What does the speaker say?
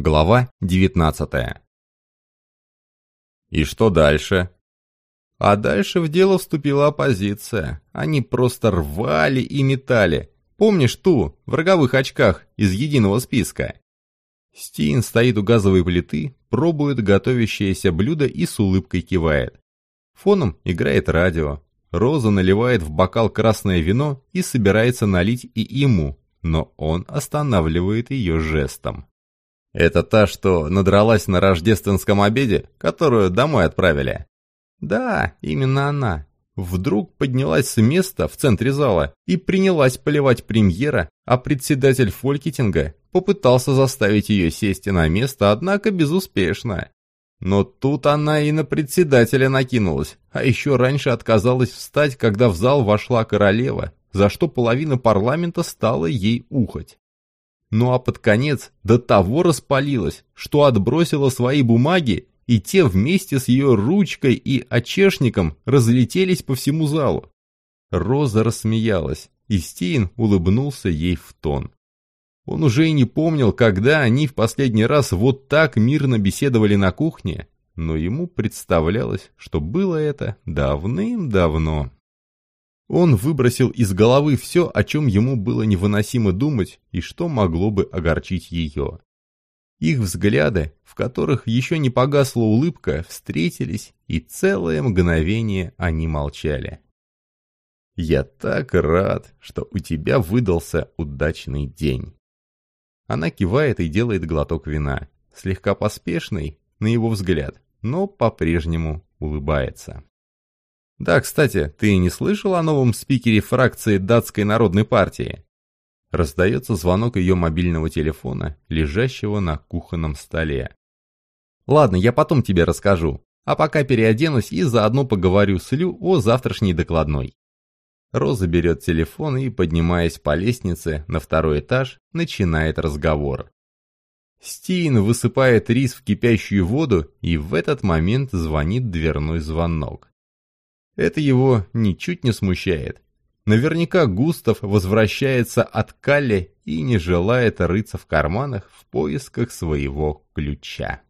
Глава 19 И что дальше? А дальше в дело вступила оппозиция. Они просто рвали и метали. Помнишь ту, в роговых очках, из единого списка? Стин стоит у газовой плиты, пробует готовящееся блюдо и с улыбкой кивает. Фоном играет радио. Роза наливает в бокал красное вино и собирается налить и ему, но он останавливает ее жестом. «Это та, что надралась на рождественском обеде, которую домой отправили?» «Да, именно она. Вдруг поднялась с места в центре зала и принялась поливать премьера, а председатель Фолькетинга попытался заставить ее сесть на место, однако безуспешно. Но тут она и на председателя накинулась, а еще раньше отказалась встать, когда в зал вошла королева, за что половина парламента стала ей ухать. Ну а под конец до того распалилась, что отбросила свои бумаги, и те вместе с ее ручкой и очешником разлетелись по всему залу. Роза рассмеялась, и Стейн улыбнулся ей в тон. Он уже и не помнил, когда они в последний раз вот так мирно беседовали на кухне, но ему представлялось, что было это давным-давно. Он выбросил из головы все, о чем ему было невыносимо думать и что могло бы огорчить ее. Их взгляды, в которых еще не погасла улыбка, встретились, и целое мгновение они молчали. «Я так рад, что у тебя выдался удачный день». Она кивает и делает глоток вина, слегка поспешный, на его взгляд, но по-прежнему улыбается. Да, кстати, ты не слышал о новом спикере фракции датской народной партии? Раздается звонок ее мобильного телефона, лежащего на кухонном столе. Ладно, я потом тебе расскажу, а пока переоденусь и заодно поговорю с Лю о завтрашней докладной. Роза берет телефон и, поднимаясь по лестнице на второй этаж, начинает разговор. Стин высыпает рис в кипящую воду, и в этот момент звонит дверной звонок. Это его ничуть не смущает. Наверняка Густав возвращается от Калли и не желает рыться в карманах в поисках своего ключа.